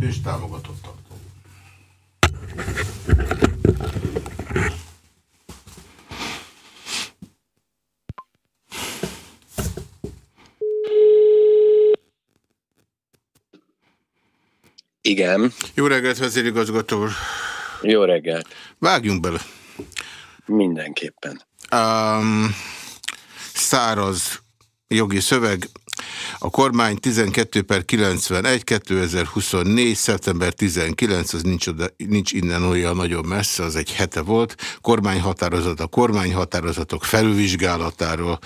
És támogatott tartom. Igen. Jó reggelt, vezérigazgató úr. Jó reggelt. Vágjunk bele. Mindenképpen. Um, száraz jogi szöveg. A kormány 12 per 91, 2024, szeptember 19, az nincs, oda, nincs innen olyan nagyon messze, az egy hete volt. Kormányhatározat a kormányhatározatok felülvizsgálatáról.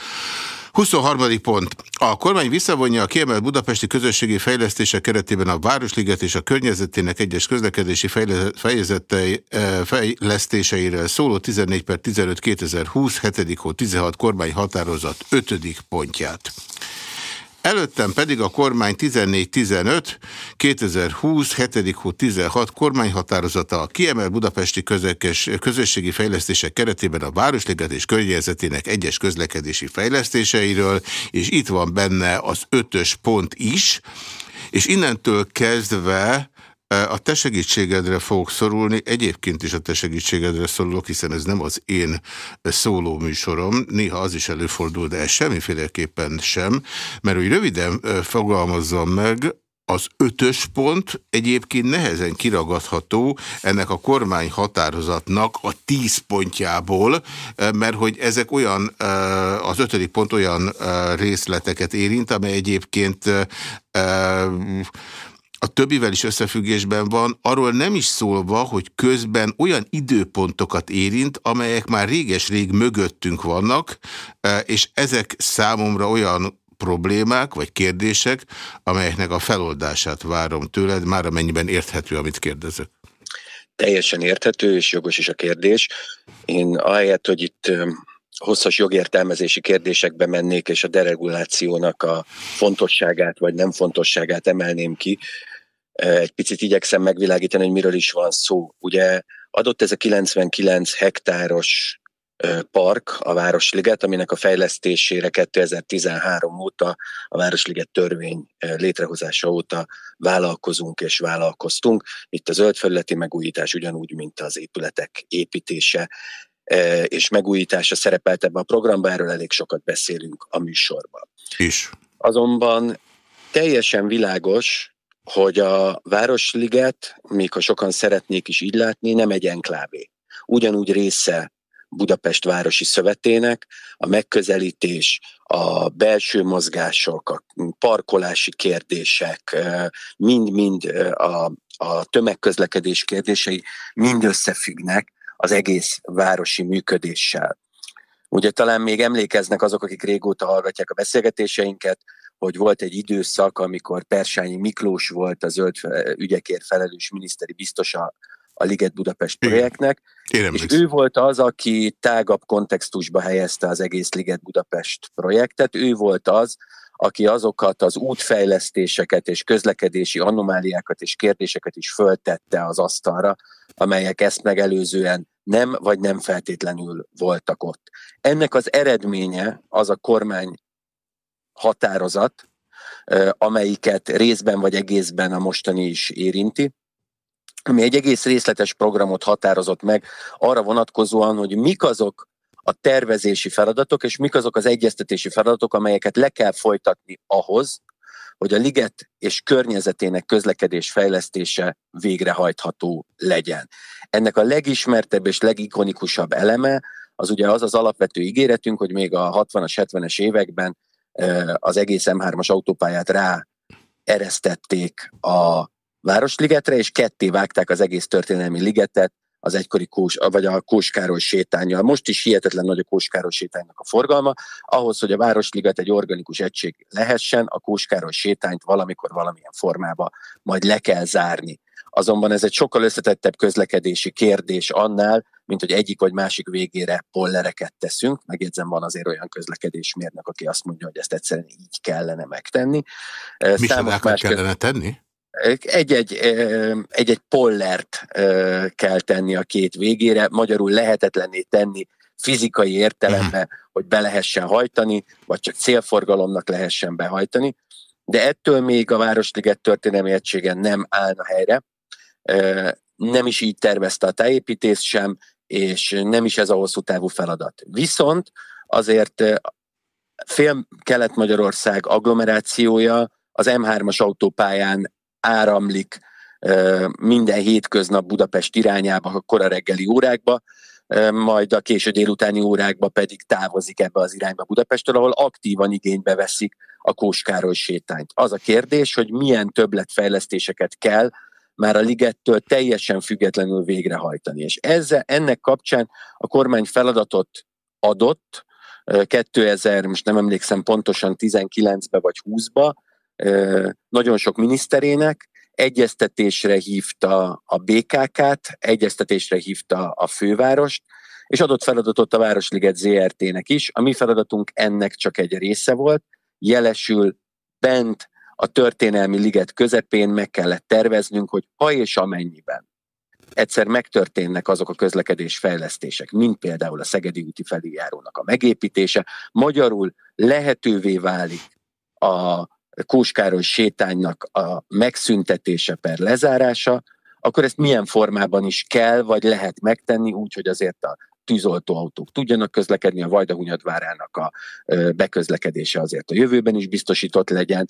23. pont. A kormány visszavonja a kiemelt budapesti közösségi fejlesztése keretében a Városliget és a környezetének egyes közlekedési eh, fejlesztéseiről szóló 14 per 15 2020 7. hó 16 kormány határozat 5. pontját. Előttem pedig a kormány 14-15, 2020, 7. hó 16 kormányhatározata a kiemel budapesti közökes, közösségi fejlesztések keretében a Városliget és környezetének egyes közlekedési fejlesztéseiről, és itt van benne az ötös pont is, és innentől kezdve a te segítségedre fogok szorulni, egyébként is a te segítségedre szorulok, hiszen ez nem az én szóló műsorom, néha az is előfordul, de ez semmiféleképpen sem, mert úgy röviden fogalmazzam meg, az ötös pont egyébként nehezen kiragadható ennek a kormány határozatnak a tíz pontjából, mert hogy ezek olyan, az ötödik pont olyan részleteket érint, amely egyébként a többivel is összefüggésben van, arról nem is szólva, hogy közben olyan időpontokat érint, amelyek már réges-rég mögöttünk vannak, e, és ezek számomra olyan problémák vagy kérdések, amelyeknek a feloldását várom tőled, már amennyiben érthető, amit kérdezek. Teljesen érthető, és jogos is a kérdés. Én ahelyett, hogy itt hosszas jogértelmezési kérdésekbe mennék, és a deregulációnak a fontosságát vagy nem fontosságát emelném ki, egy picit igyekszem megvilágítani, hogy miről is van szó. Ugye adott ez a 99 hektáros park, a Városliget, aminek a fejlesztésére 2013 óta, a Városliget törvény létrehozása óta vállalkozunk és vállalkoztunk. Itt a zöld felületi megújítás ugyanúgy, mint az épületek építése és megújítása szerepelt ebben a programban, erről elég sokat beszélünk a műsorban. Is. Azonban teljesen világos, hogy a Városliget, még ha sokan szeretnék is így látni, nem egy enklávé. Ugyanúgy része Budapest Városi Szövetének, a megközelítés, a belső mozgások, a parkolási kérdések, mind-mind a, a tömegközlekedés kérdései mind összefüggnek az egész városi működéssel. Ugye talán még emlékeznek azok, akik régóta hallgatják a beszélgetéseinket, hogy volt egy időszak, amikor Persányi Miklós volt a zöld ügyekért felelős miniszteri biztosa a Liget Budapest projektnek, Én és ő volt az, aki tágabb kontextusba helyezte az egész Liget Budapest projektet, ő volt az, aki azokat az útfejlesztéseket és közlekedési anomáliákat és kérdéseket is föltette az asztalra, amelyek ezt megelőzően nem vagy nem feltétlenül voltak ott. Ennek az eredménye az a kormány határozat, amelyiket részben vagy egészben a mostani is érinti, ami egy egész részletes programot határozott meg arra vonatkozóan, hogy mik azok a tervezési feladatok, és mik azok az egyeztetési feladatok, amelyeket le kell folytatni ahhoz, hogy a liget és környezetének közlekedés fejlesztése végrehajtható legyen. Ennek a legismertebb és legikonikusabb eleme az ugye az az alapvető ígéretünk, hogy még a 60-as, 70-es években az egész M3-as autópályát rá eresztették a Városligetre, és ketté vágták az egész történelmi ligetet, az egykori Kós, vagy a Kóskároly sétánya. Most is hihetetlen nagy a Kóskároly sétánynak a forgalma. Ahhoz, hogy a Városliget egy organikus egység lehessen, a Kóskároly sétányt valamikor valamilyen formába majd le kell zárni. Azonban ez egy sokkal összetettebb közlekedési kérdés annál, mint hogy egyik vagy másik végére pollereket teszünk. Megjegyzem, van azért olyan közlekedésmérnök, aki azt mondja, hogy ezt egyszerűen így kellene megtenni. Számos más kellene tenni? Egy-egy, egy-egy pollert kell tenni a két végére, magyarul lehetetlenné tenni fizikai értelemben, uh-huh. hogy be lehessen hajtani, vagy csak célforgalomnak lehessen behajtani. de ettől még a Városliget történelmi egységen nem állna helyre. Nem is így tervezte a tájépítés sem, és nem is ez a hosszú távú feladat. Viszont azért fél Kelet-Magyarország agglomerációja az M3-as autópályán áramlik minden hétköznap Budapest irányába, a kora reggeli órákba, majd a késő délutáni órákba pedig távozik ebbe az irányba Budapestről, ahol aktívan igénybe veszik a Kóskároly sétányt. Az a kérdés, hogy milyen többletfejlesztéseket kell már a ligettől teljesen függetlenül végrehajtani. És ezzel, ennek kapcsán a kormány feladatot adott, 2000, most nem emlékszem pontosan 19-be vagy 20-ba, nagyon sok miniszterének, egyeztetésre hívta a BKK-t, egyeztetésre hívta a fővárost, és adott feladatot a Városliget ZRT-nek is. A mi feladatunk ennek csak egy része volt, jelesül bent a történelmi liget közepén meg kellett terveznünk, hogy ha és amennyiben egyszer megtörténnek azok a közlekedés fejlesztések, mint például a Szegedi úti felüljárónak a megépítése, magyarul lehetővé válik a Kóskároly sétánynak a megszüntetése per lezárása, akkor ezt milyen formában is kell, vagy lehet megtenni, úgy, hogy azért a tűzoltóautók tudjanak közlekedni, a Vajdahunyadvárának a beközlekedése azért a jövőben is biztosított legyen,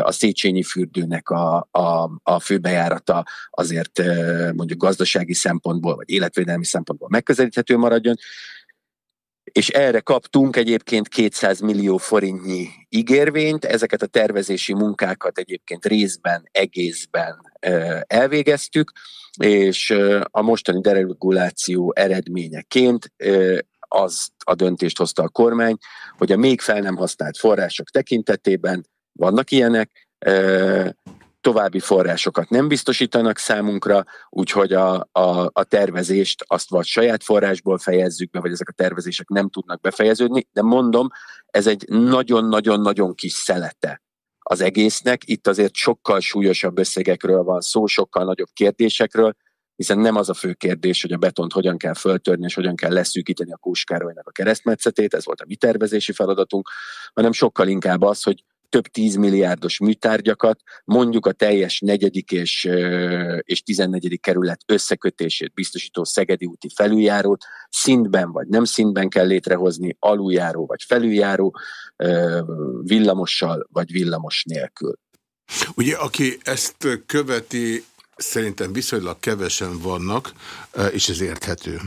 a Széchenyi fürdőnek a, a, a főbejárata azért mondjuk gazdasági szempontból, vagy életvédelmi szempontból megközelíthető maradjon, és erre kaptunk egyébként 200 millió forintnyi ígérvényt, ezeket a tervezési munkákat egyébként részben, egészben elvégeztük, és a mostani dereguláció eredményeként az a döntést hozta a kormány, hogy a még fel nem használt források tekintetében vannak ilyenek, további forrásokat nem biztosítanak számunkra, úgyhogy a, a, a tervezést azt vagy saját forrásból fejezzük be, vagy ezek a tervezések nem tudnak befejeződni, de mondom, ez egy nagyon-nagyon-nagyon kis szelete az egésznek. Itt azért sokkal súlyosabb összegekről van szó, sokkal nagyobb kérdésekről, hiszen nem az a fő kérdés, hogy a betont hogyan kell föltörni, és hogyan kell leszűkíteni a Kóskárolynak a keresztmetszetét, ez volt a mi tervezési feladatunk, hanem sokkal inkább az, hogy több tízmilliárdos műtárgyakat, mondjuk a teljes negyedik és, és tizennegyedik kerület összekötését biztosító Szegedi úti felüljárót szintben vagy nem szintben kell létrehozni, aluljáró vagy felüljáró, villamossal vagy villamos nélkül. Ugye, aki ezt követi, szerintem viszonylag kevesen vannak, és ez érthető.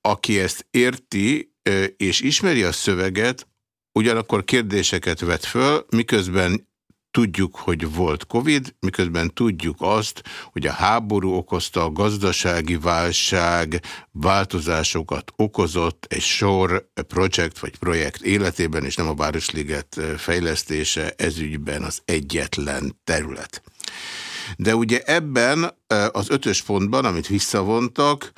Aki ezt érti, és ismeri a szöveget, ugyanakkor kérdéseket vet föl, miközben tudjuk, hogy volt Covid, miközben tudjuk azt, hogy a háború okozta a gazdasági válság változásokat okozott egy sor projekt vagy projekt életében, és nem a Városliget fejlesztése ezügyben az egyetlen terület. De ugye ebben az ötös pontban, amit visszavontak,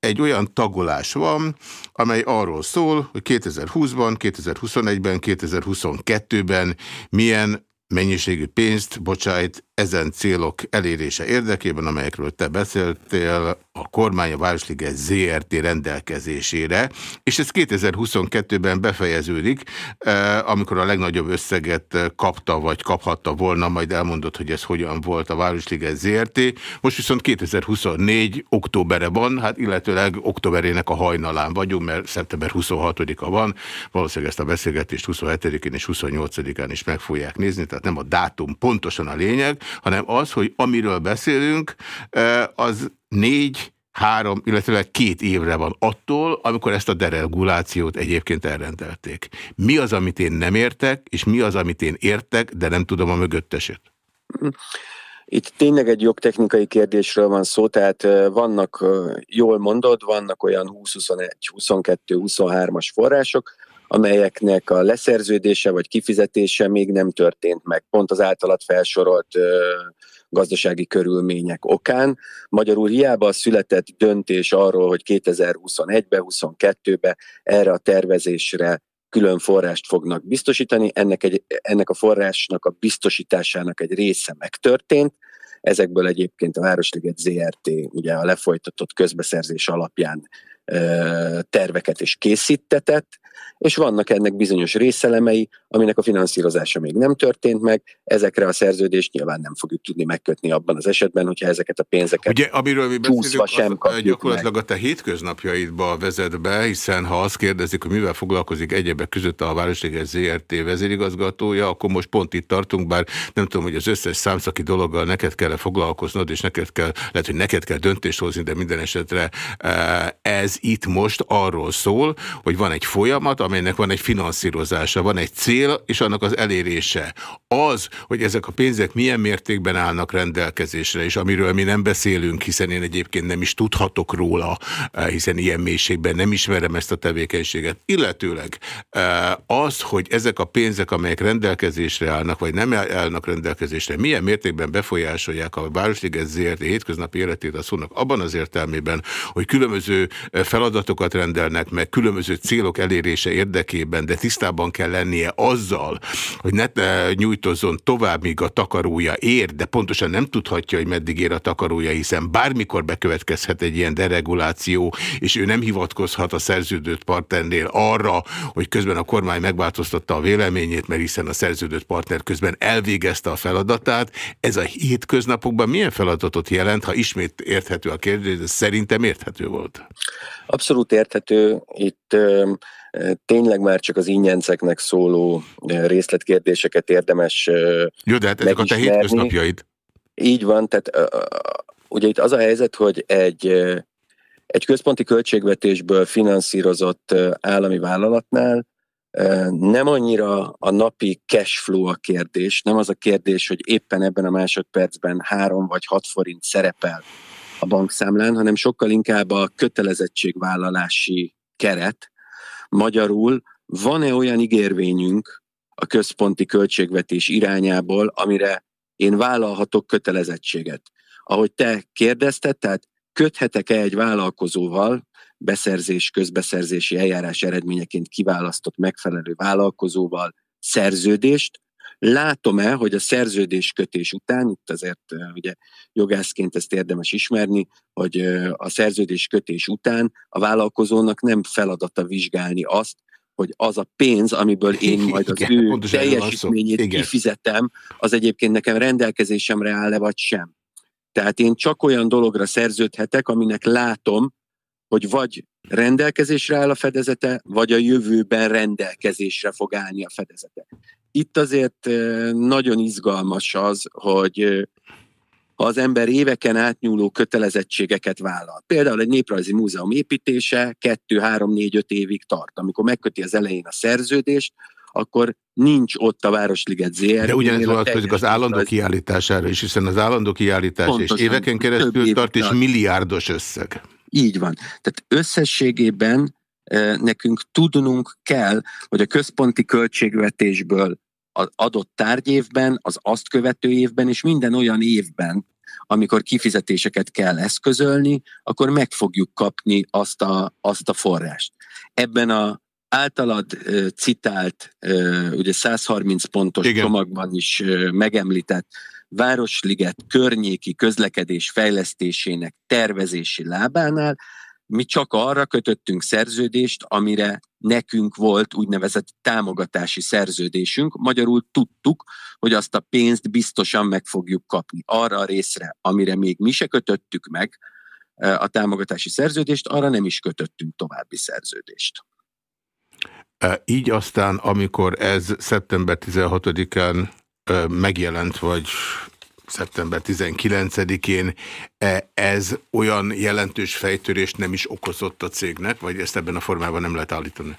egy olyan tagolás van, amely arról szól, hogy 2020-ban, 2021-ben, 2022-ben milyen mennyiségű pénzt bocsájt ezen célok elérése érdekében, amelyekről te beszéltél, a kormány a Városliget ZRT rendelkezésére, és ez 2022-ben befejeződik, eh, amikor a legnagyobb összeget kapta, vagy kaphatta volna, majd elmondott, hogy ez hogyan volt a Városliget ZRT. Most viszont 2024 októbere van, hát illetőleg októberének a hajnalán vagyunk, mert szeptember 26-a van, valószínűleg ezt a beszélgetést 27-én és 28-án is meg fogják nézni, tehát nem a dátum pontosan a lényeg, hanem az, hogy amiről beszélünk, az négy, három, illetve két évre van attól, amikor ezt a deregulációt egyébként elrendelték. Mi az, amit én nem értek, és mi az, amit én értek, de nem tudom a mögötteset? Itt tényleg egy jogtechnikai kérdésről van szó, tehát vannak, jól mondod, vannak olyan 20, 21, 22, 23-as források, amelyeknek a leszerződése vagy kifizetése még nem történt meg, pont az általat felsorolt gazdasági körülmények okán. Magyarul hiába született döntés arról, hogy 2021-be, 22-be erre a tervezésre külön forrást fognak biztosítani. Ennek, egy, ennek a forrásnak a biztosításának egy része megtörtént. Ezekből egyébként a Városliget ZRT ugye a lefolytatott közbeszerzés alapján terveket is készítetett, és vannak ennek bizonyos részelemei, aminek a finanszírozása még nem történt meg, ezekre a szerződést nyilván nem fogjuk tudni megkötni abban az esetben, hogyha ezeket a pénzeket Ugye, amiről mi beszélünk, sem az, gyakorlatilag meg. a te hétköznapjaidba vezet be, hiszen ha azt kérdezik, hogy mivel foglalkozik egyebek között a Városliges ZRT vezérigazgatója, akkor most pont itt tartunk, bár nem tudom, hogy az összes számszaki dologgal neked kell -e foglalkoznod, és neked kell, lehet, hogy neked kell döntést hozni, de minden esetre eh, ez itt most arról szól, hogy van egy folyamat, amelynek van egy finanszírozása, van egy cél, és annak az elérése. Az, hogy ezek a pénzek milyen mértékben állnak rendelkezésre, és amiről mi nem beszélünk, hiszen én egyébként nem is tudhatok róla, eh, hiszen ilyen mélységben nem ismerem ezt a tevékenységet. Illetőleg eh, az, hogy ezek a pénzek, amelyek rendelkezésre állnak, vagy nem állnak rendelkezésre, milyen mértékben befolyásolják a Városliget ZRT hétköznapi életét a szónak abban az értelmében, hogy különböző eh, feladatokat rendelnek meg, különböző célok elérése érdekében, de tisztában kell lennie azzal, hogy ne nyújtozzon tovább, míg a takarója ér, de pontosan nem tudhatja, hogy meddig ér a takarója, hiszen bármikor bekövetkezhet egy ilyen dereguláció, és ő nem hivatkozhat a szerződött partnernél arra, hogy közben a kormány megváltoztatta a véleményét, mert hiszen a szerződött partner közben elvégezte a feladatát. Ez a hétköznapokban milyen feladatot jelent, ha ismét érthető a kérdés, de szerintem érthető volt? Abszolút érthető. Itt tényleg már csak az ingyenceknek szóló részletkérdéseket érdemes Jó, de hát ezek a te hétköznapjaid. Így van, tehát ugye itt az a helyzet, hogy egy, egy központi költségvetésből finanszírozott állami vállalatnál nem annyira a napi cash flow a kérdés, nem az a kérdés, hogy éppen ebben a másodpercben három vagy hat forint szerepel a bankszámlán, hanem sokkal inkább a kötelezettségvállalási keret, Magyarul van-e olyan ígérvényünk a központi költségvetés irányából, amire én vállalhatok kötelezettséget? Ahogy te kérdezted, tehát köthetek-e egy vállalkozóval, beszerzés, közbeszerzési eljárás eredményeként kiválasztott megfelelő vállalkozóval szerződést, Látom-e, hogy a szerződéskötés után, itt azért ugye jogászként ezt érdemes ismerni, hogy a szerződéskötés után a vállalkozónak nem feladata vizsgálni azt, hogy az a pénz, amiből én majd az Igen, ő teljesítményét kifizetem, az egyébként nekem rendelkezésemre áll-e vagy sem. Tehát én csak olyan dologra szerződhetek, aminek látom, hogy vagy rendelkezésre áll a fedezete, vagy a jövőben rendelkezésre fog állni a fedezete itt azért nagyon izgalmas az, hogy ha az ember éveken átnyúló kötelezettségeket vállal. Például egy néprajzi múzeum építése 2, 3, 4, 5 évig tart. Amikor megköti az elején a szerződést, akkor nincs ott a Városliget ZRT. De ugyanez vonatkozik az állandó az... kiállítására is, hiszen az állandó kiállítás Pontosan, és éveken keresztül tart, és milliárdos összeg. Így van. Tehát összességében nekünk tudnunk kell, hogy a központi költségvetésből az adott tárgyévben, az azt követő évben, és minden olyan évben, amikor kifizetéseket kell eszközölni, akkor meg fogjuk kapni azt a, azt a forrást. Ebben a általad uh, citált, uh, ugye 130 pontos Igen. csomagban is uh, megemlített Városliget környéki közlekedés fejlesztésének tervezési lábánál mi csak arra kötöttünk szerződést, amire nekünk volt úgynevezett támogatási szerződésünk. Magyarul tudtuk, hogy azt a pénzt biztosan meg fogjuk kapni. Arra a részre, amire még mi se kötöttük meg e, a támogatási szerződést, arra nem is kötöttünk további szerződést. E, így aztán, amikor ez szeptember 16-án e, megjelent, vagy szeptember 19-én e, ez olyan jelentős fejtörést nem is okozott a cégnek, vagy ezt ebben a formában nem lehet állítani?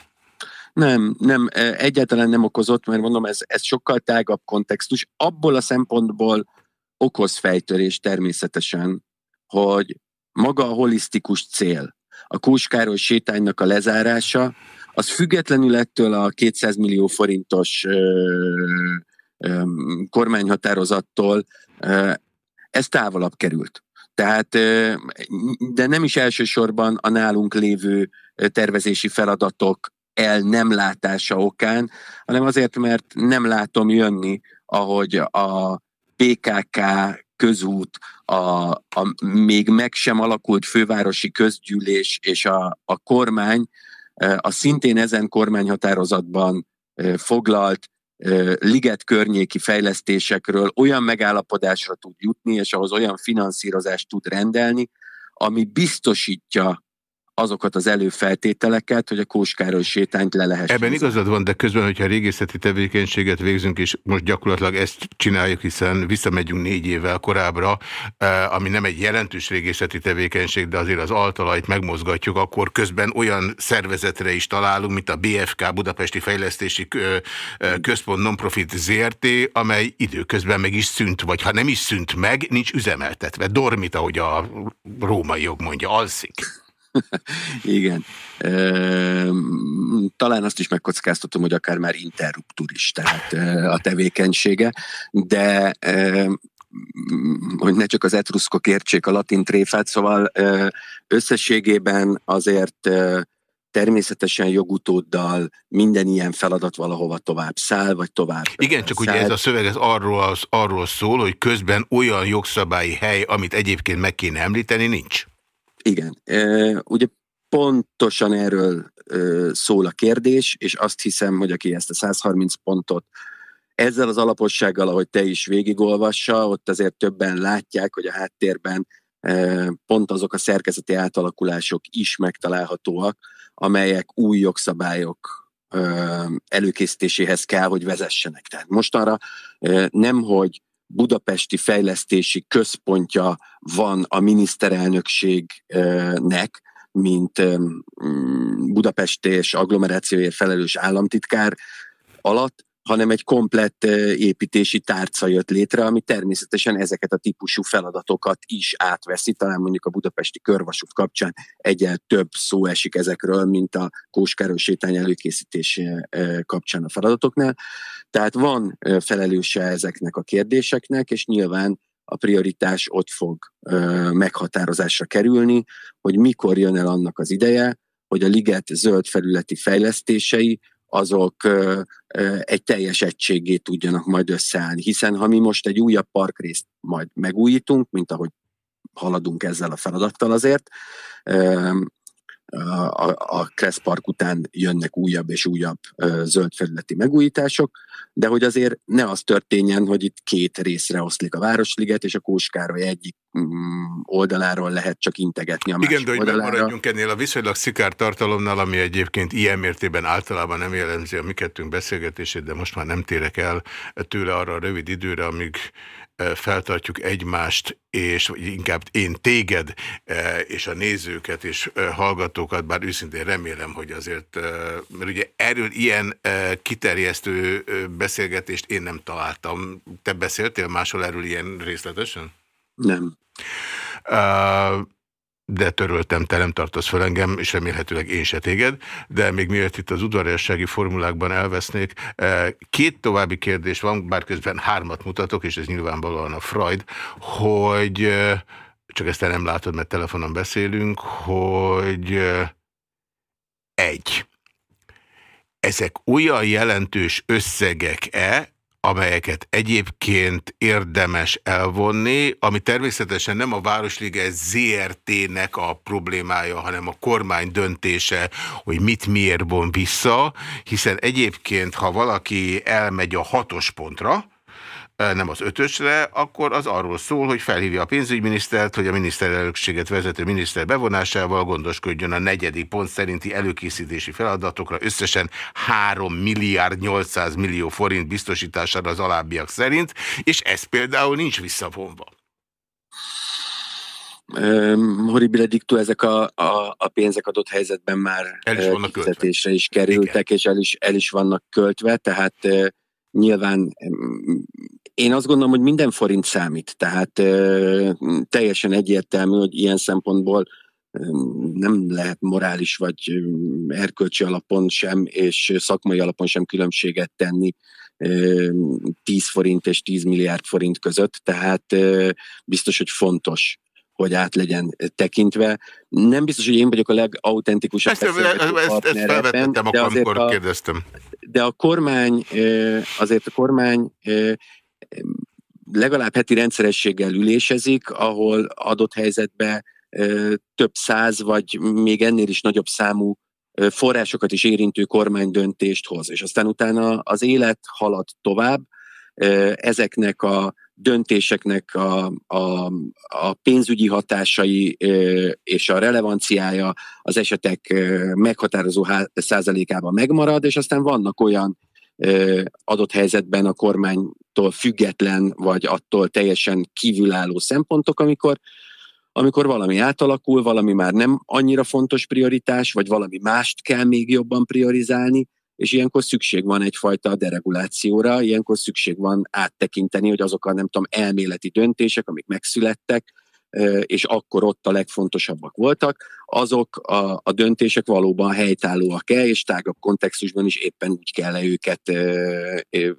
Nem, nem, e, egyáltalán nem okozott, mert mondom, ez, ez sokkal tágabb kontextus. Abból a szempontból okoz fejtörés természetesen, hogy maga a holisztikus cél, a Kóskároly sétánynak a lezárása, az függetlenül ettől a 200 millió forintos ö, kormányhatározattól ez távolabb került. Tehát, de nem is elsősorban a nálunk lévő tervezési feladatok el nem látása okán, hanem azért, mert nem látom jönni, ahogy a PKK közút, a, a még meg sem alakult fővárosi közgyűlés és a, a kormány a szintén ezen kormányhatározatban foglalt liget környéki fejlesztésekről olyan megállapodásra tud jutni, és ahhoz olyan finanszírozást tud rendelni, ami biztosítja azokat az előfeltételeket, hogy a Kóskároly sétányt le lehessen. Ebben igazad van, de közben, hogyha régészeti tevékenységet végzünk, és most gyakorlatilag ezt csináljuk, hiszen visszamegyünk négy évvel korábbra, eh, ami nem egy jelentős régészeti tevékenység, de azért az altalajt megmozgatjuk, akkor közben olyan szervezetre is találunk, mint a BFK, Budapesti Fejlesztési eh, Központ Nonprofit ZRT, amely időközben meg is szűnt, vagy ha nem is szűnt meg, nincs üzemeltetve. Dormit, ahogy a római jog mondja, alszik. Igen. Talán azt is megkockáztatom, hogy akár már interruptur is, tehát a tevékenysége, de hogy ne csak az etruszkok értsék a latin tréfát, szóval összességében azért természetesen jogutóddal minden ilyen feladat valahova tovább száll, vagy tovább Igen, csak száll. ugye ez a szöveg ez arról, az, arról szól, hogy közben olyan jogszabályi hely, amit egyébként meg kéne említeni, nincs. Igen. Ugye pontosan erről szól a kérdés, és azt hiszem, hogy aki ezt a 130 pontot ezzel az alapossággal, ahogy te is végigolvassa, ott azért többen látják, hogy a háttérben pont azok a szerkezeti átalakulások is megtalálhatóak, amelyek új jogszabályok előkészítéséhez kell, hogy vezessenek. Tehát mostanra nem, hogy budapesti fejlesztési központja van a miniszterelnökségnek, mint Budapest és agglomerációért felelős államtitkár alatt, hanem egy komplett építési tárca jött létre, ami természetesen ezeket a típusú feladatokat is átveszi. Talán mondjuk a budapesti körvasút kapcsán egyel több szó esik ezekről, mint a Kóskároly sétány előkészítése kapcsán a feladatoknál. Tehát van felelőse ezeknek a kérdéseknek, és nyilván a prioritás ott fog meghatározásra kerülni, hogy mikor jön el annak az ideje, hogy a liget zöld felületi fejlesztései azok egy teljes egységé tudjanak majd összeállni. Hiszen ha mi most egy újabb parkrészt majd megújítunk, mint ahogy haladunk ezzel a feladattal azért, a, a Kressz Park után jönnek újabb és újabb zöld felületi megújítások, de hogy azért ne az történjen, hogy itt két részre oszlik a Városliget, és a Kóskároly egyik mm, oldaláról lehet csak integetni a másik Igen, de hogy maradjunk ennél a viszonylag szikár tartalomnál, ami egyébként ilyen mértében általában nem jellemzi a mi kettőnk beszélgetését, de most már nem térek el tőle arra a rövid időre, amíg feltartjuk egymást, és inkább én téged és a nézőket és hallgatókat, bár őszintén remélem, hogy azért, mert ugye erről ilyen kiterjesztő beszélgetést én nem találtam. Te beszéltél máshol erről ilyen részletesen? Nem de töröltem, te nem tartasz fel engem, és remélhetőleg én se téged, de még miért itt az udvariassági formulákban elvesznék. Eh, két további kérdés van, bár közben hármat mutatok, és ez nyilvánvalóan a Freud, hogy eh, csak ezt te nem látod, mert telefonon beszélünk, hogy eh, egy. Ezek olyan jelentős összegek-e, amelyeket egyébként érdemes elvonni, ami természetesen nem a Városlige ZRT-nek a problémája, hanem a kormány döntése, hogy mit miért von vissza, hiszen egyébként, ha valaki elmegy a hatos pontra, nem az ötösre, akkor az arról szól, hogy felhívja a pénzügyminisztert, hogy a miniszterelnökséget vezető miniszter bevonásával gondoskodjon a negyedik pont szerinti előkészítési feladatokra összesen 3 milliárd 800 millió forint biztosítására az alábbiak szerint, és ez például nincs visszavonva. Um, horribile dictu, ezek a, a, a pénzek adott helyzetben már el is, vannak is kerültek, Igen. és el is, el is vannak költve, tehát uh, nyilván én azt gondolom, hogy minden forint számít, tehát teljesen egyértelmű, hogy ilyen szempontból nem lehet morális vagy erkölcsi alapon sem, és szakmai alapon sem különbséget tenni 10 forint és 10 milliárd forint között, tehát biztos, hogy fontos hogy át legyen tekintve. Nem biztos, hogy én vagyok a legautentikusabb ezt, ezt, ezt, felvetettem akkor, amikor a, kérdeztem. De a kormány, azért a kormány legalább heti rendszerességgel ülésezik, ahol adott helyzetben több száz, vagy még ennél is nagyobb számú forrásokat is érintő kormánydöntést hoz. És aztán utána az élet halad tovább, ezeknek a döntéseknek a, a, a pénzügyi hatásai és a relevanciája az esetek meghatározó százalékában megmarad, és aztán vannak olyan adott helyzetben a kormánytól független, vagy attól teljesen kívülálló szempontok, amikor amikor valami átalakul, valami már nem annyira fontos prioritás, vagy valami mást kell még jobban priorizálni, és ilyenkor szükség van egyfajta deregulációra, ilyenkor szükség van áttekinteni, hogy azok a nem tudom, elméleti döntések, amik megszülettek, és akkor ott a legfontosabbak voltak, azok a, a döntések valóban helytállóak-e, és tágabb kontextusban is éppen úgy kell -e őket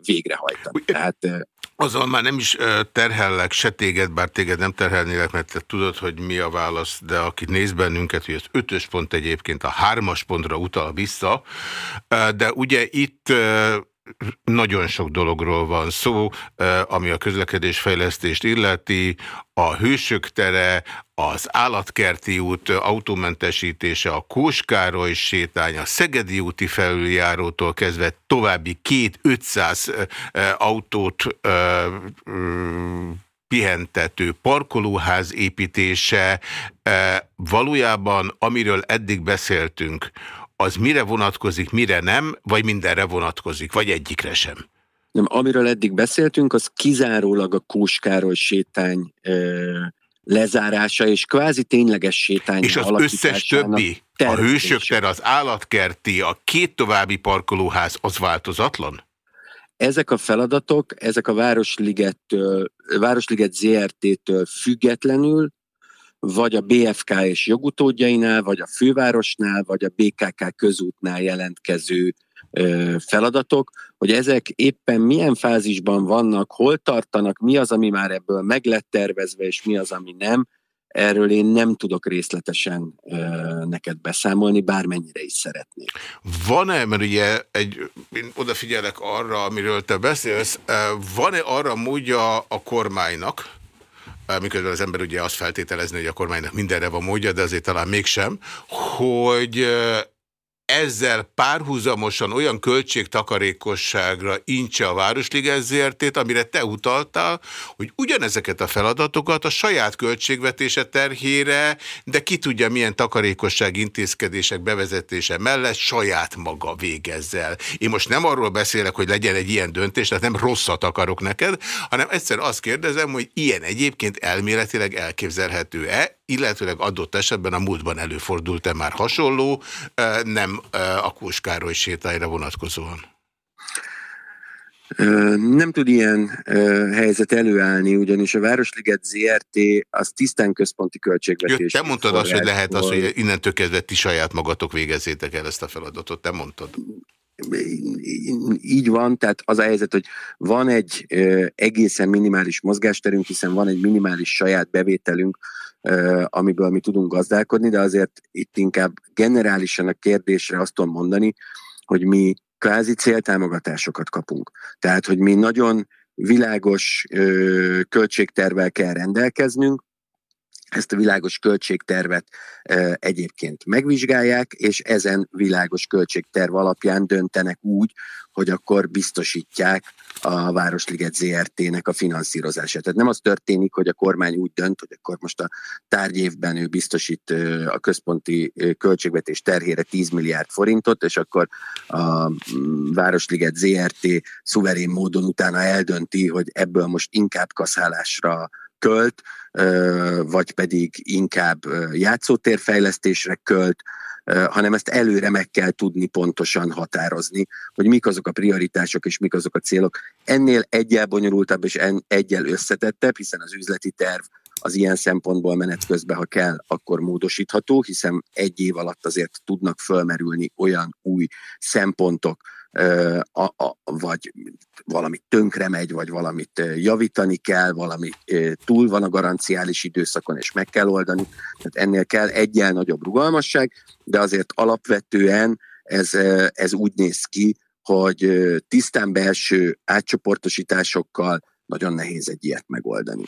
végrehajtani. Tehát, Azon már nem is terhellek se téged, bár téged nem terhelnélek, mert te tudod, hogy mi a válasz, de aki néz bennünket, hogy az ötös pont egyébként a hármas pontra utal vissza, de ugye itt nagyon sok dologról van szó, ami a közlekedésfejlesztést illeti, a Hősök tere, az Állatkerti út autómentesítése, a Kóskároly sétány, a Szegedi úti felüljárótól kezdve további két 500 autót pihentető parkolóház építése, valójában amiről eddig beszéltünk, az mire vonatkozik, mire nem, vagy mindenre vonatkozik, vagy egyikre sem? Nem, amiről eddig beszéltünk, az kizárólag a Kóskároly sétány ö, lezárása, és kvázi tényleges sétány És az összes többi, a Hősök ter, az Állatkerti, a két további parkolóház, az változatlan? Ezek a feladatok, ezek a Városliget, Városliget ZRT-től függetlenül vagy a BFK és jogutódjainál, vagy a fővárosnál, vagy a BKK közútnál jelentkező feladatok, hogy ezek éppen milyen fázisban vannak, hol tartanak, mi az, ami már ebből meg lett tervezve, és mi az, ami nem, erről én nem tudok részletesen neked beszámolni, bármennyire is szeretnék. Van-e, mert ugye egy, én odafigyelek arra, amiről te beszélsz, van-e arra módja a kormánynak, miközben az ember ugye azt feltételezni, hogy a kormánynak mindenre van módja, de azért talán mégsem, hogy ezzel párhuzamosan olyan költségtakarékosságra incse a Városliges amire te utaltál, hogy ugyanezeket a feladatokat a saját költségvetése terhére, de ki tudja milyen takarékosság intézkedések bevezetése mellett saját maga végezzel. Én most nem arról beszélek, hogy legyen egy ilyen döntés, tehát nem rosszat akarok neked, hanem egyszer azt kérdezem, hogy ilyen egyébként elméletileg elképzelhető-e, illetőleg adott esetben a múltban előfordult-e már hasonló, nem a Kóskároly sétályra vonatkozóan? Nem tud ilyen helyzet előállni, ugyanis a Városliget ZRT az tisztán központi költségvetés. Te mondtad azt, hogy lehet az, hogy innentől kezdve ti saját magatok végezzétek el ezt a feladatot, te mondtad. Így van, tehát az a helyzet, hogy van egy egészen minimális mozgásterünk, hiszen van egy minimális saját bevételünk, amiből mi tudunk gazdálkodni, de azért itt inkább generálisan a kérdésre azt tudom mondani, hogy mi kvázi céltámogatásokat kapunk. Tehát, hogy mi nagyon világos ö, költségtervel kell rendelkeznünk, ezt a világos költségtervet e, egyébként megvizsgálják, és ezen világos költségterv alapján döntenek úgy, hogy akkor biztosítják a Városliget ZRT-nek a finanszírozását. Tehát nem az történik, hogy a kormány úgy dönt, hogy akkor most a tárgyévben ő biztosít a központi költségvetés terhére 10 milliárd forintot, és akkor a mm, Városliget ZRT szuverén módon utána eldönti, hogy ebből most inkább kaszálásra költ, vagy pedig inkább játszótérfejlesztésre költ, hanem ezt előre meg kell tudni pontosan határozni, hogy mik azok a prioritások és mik azok a célok. Ennél egyel bonyolultabb és egyel összetettebb, hiszen az üzleti terv az ilyen szempontból menet közben, ha kell, akkor módosítható, hiszen egy év alatt azért tudnak fölmerülni olyan új szempontok, a, a, vagy valami tönkre megy, vagy valamit javítani kell, valami túl van a garanciális időszakon, és meg kell oldani. Tehát ennél kell egyel nagyobb rugalmasság, de azért alapvetően ez, ez úgy néz ki, hogy tisztán belső átcsoportosításokkal, nagyon nehéz egy ilyet megoldani.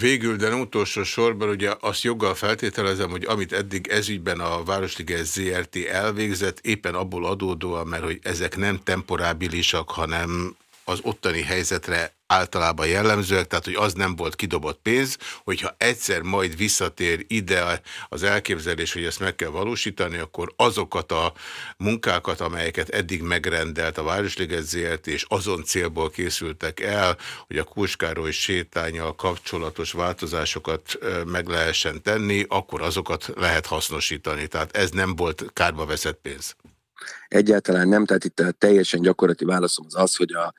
Végül, de utolsó sorban, ugye azt joggal feltételezem, hogy amit eddig ezügyben a Városliges ZRT elvégzett, éppen abból adódóan, mert hogy ezek nem temporábilisak, hanem az ottani helyzetre általában jellemzőek, tehát hogy az nem volt kidobott pénz, hogyha egyszer majd visszatér ide az elképzelés, hogy ezt meg kell valósítani, akkor azokat a munkákat, amelyeket eddig megrendelt a Városliget ZRT, és azon célból készültek el, hogy a Kóskároly sétányal kapcsolatos változásokat meg lehessen tenni, akkor azokat lehet hasznosítani. Tehát ez nem volt kárba veszett pénz. Egyáltalán nem, tehát itt a teljesen gyakorlati válaszom az az, hogy a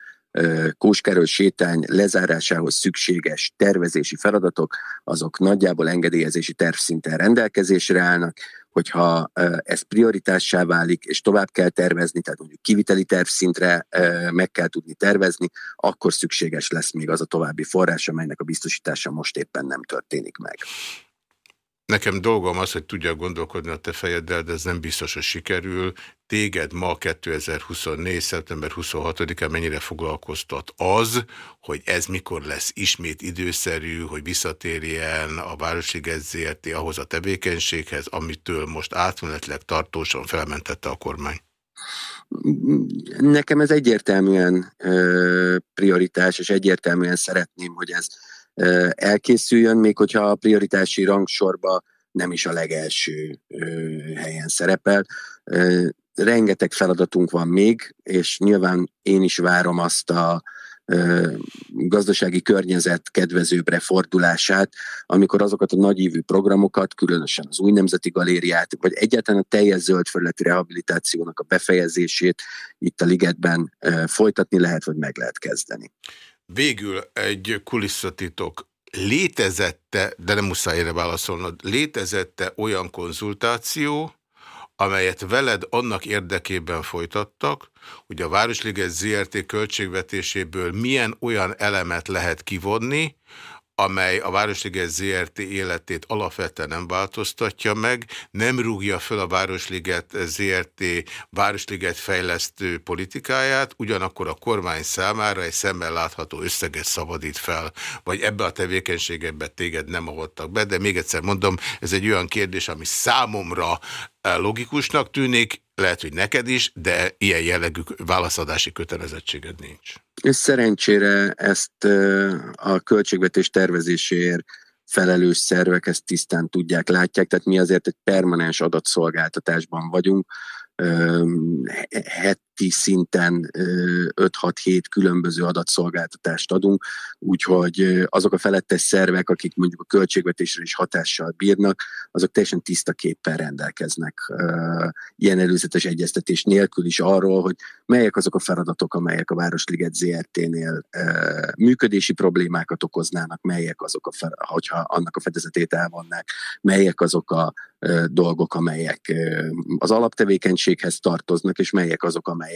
Kóskároly sétány lezárásához szükséges tervezési feladatok, azok nagyjából engedélyezési tervszinten rendelkezésre állnak, hogyha ez prioritássá válik, és tovább kell tervezni, tehát mondjuk kiviteli tervszintre meg kell tudni tervezni, akkor szükséges lesz még az a további forrás, amelynek a biztosítása most éppen nem történik meg. Nekem dolgom az, hogy tudja gondolkodni a te fejeddel, de ez nem biztos, hogy sikerül. Téged ma 2024. szeptember 26-án mennyire foglalkoztat az, hogy ez mikor lesz ismét időszerű, hogy visszatérjen a Városliget ZRT ahhoz a tevékenységhez, amitől most átmenetleg tartósan felmentette a kormány? Nekem ez egyértelműen prioritás, és egyértelműen szeretném, hogy ez elkészüljön, még hogyha a prioritási rangsorba nem is a legelső helyen szerepel. Rengeteg feladatunk van még, és nyilván én is várom azt a gazdasági környezet kedvezőbbre fordulását, amikor azokat a nagyívű programokat, különösen az új nemzeti galériát, vagy egyáltalán a teljes zöldfelületi rehabilitációnak a befejezését itt a ligetben folytatni lehet, vagy meg lehet kezdeni. Végül egy kulisszatitok. Létezette, de nem muszáj erre válaszolnod, létezette olyan konzultáció, amelyet veled annak érdekében folytattak, hogy a Városliges ZRT költségvetéséből milyen olyan elemet lehet kivonni, amely a Városliget ZRT életét alapvetően nem változtatja meg, nem rúgja föl a Városliget ZRT Városliget fejlesztő politikáját, ugyanakkor a kormány számára egy szemmel látható összeget szabadít fel, vagy ebbe a tevékenységebe téged nem avattak be, de még egyszer mondom, ez egy olyan kérdés, ami számomra logikusnak tűnik, lehet, hogy neked is, de ilyen jellegű válaszadási kötelezettséged nincs. Szerencsére ezt a költségvetés tervezéséért felelős szervek ezt tisztán tudják, látják, tehát mi azért egy permanens adatszolgáltatásban vagyunk, heti szinten 5-6-7 különböző adatszolgáltatást adunk, úgyhogy azok a felettes szervek, akik mondjuk a költségvetésre is hatással bírnak, azok teljesen tiszta képpen rendelkeznek ilyen előzetes egyeztetés nélkül is arról, hogy melyek azok a feladatok, amelyek a Városliget ZRT-nél működési problémákat okoznának, melyek azok, a fel, hogyha annak a fedezetét elvonnák, melyek azok a dolgok, amelyek az alaptevékenységhez tartoznak, és melyek azok, amelyek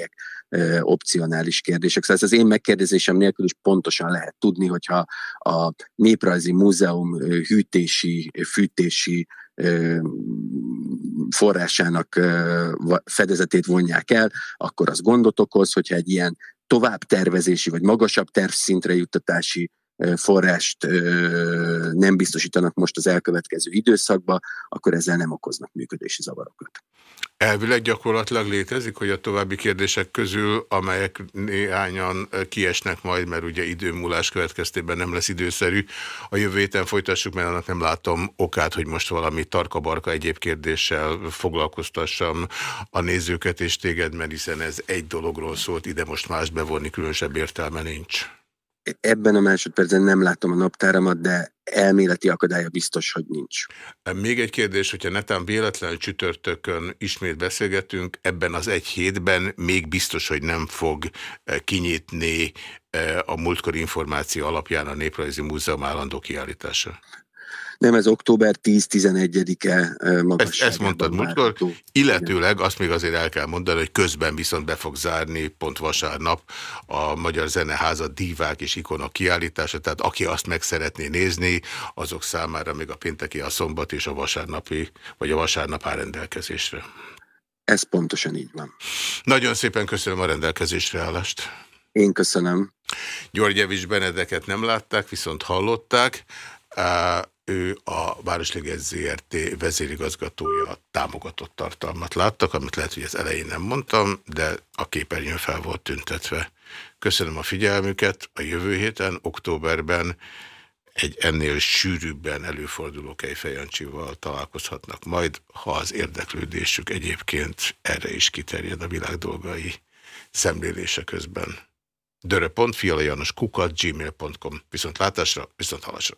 opcionális kérdések. Szóval ez az én megkérdezésem nélkül is pontosan lehet tudni, hogyha a Néprajzi Múzeum hűtési, fűtési forrásának fedezetét vonják el, akkor az gondot okoz, hogyha egy ilyen továbbtervezési vagy magasabb tervszintre juttatási forrást nem biztosítanak most az elkövetkező időszakba, akkor ezzel nem okoznak működési zavarokat. Elvileg gyakorlatilag létezik, hogy a további kérdések közül, amelyek néhányan kiesnek majd, mert ugye időmúlás következtében nem lesz időszerű, a jövő héten folytassuk, mert annak nem látom okát, hogy most valami tarkabarka egyéb kérdéssel foglalkoztassam a nézőket és téged, mert hiszen ez egy dologról szólt, ide most más bevonni különösebb értelme nincs ebben a másodpercen nem látom a naptáramat, de elméleti akadálya biztos, hogy nincs. Még egy kérdés, hogyha netán véletlenül csütörtökön ismét beszélgetünk, ebben az egy hétben még biztos, hogy nem fog eh, kinyitni eh, a múltkor információ alapján a Néprajzi Múzeum állandó kiállítása. Nem, ez október 10-11-e magas. Ezt, ezt mondtad múltkor, illetőleg azt még azért el kell mondani, hogy közben viszont be fog zárni pont vasárnap a Magyar Zeneháza divák és ikonok kiállítása, tehát aki azt meg szeretné nézni, azok számára még a pénteki, a szombat és a vasárnapi, vagy a vasárnap áll rendelkezésre. Ez pontosan így van. Nagyon szépen köszönöm a rendelkezésre állást. Én köszönöm. Györgyevics Benedeket nem látták, viszont hallották. Ő a Városliget ZRT vezérigazgatója támogatott tartalmat láttak, amit lehet, hogy az elején nem mondtam, de a képernyőn fel volt tüntetve. Köszönöm a figyelmüket. A jövő héten, októberben egy ennél sűrűbben előforduló Kejfejancsival találkozhatnak majd, ha az érdeklődésük egyébként erre is kiterjed a világ dolgai szemlélése közben. dörö.fialajanoskukat gmail.com Viszont látásra, viszont halásra.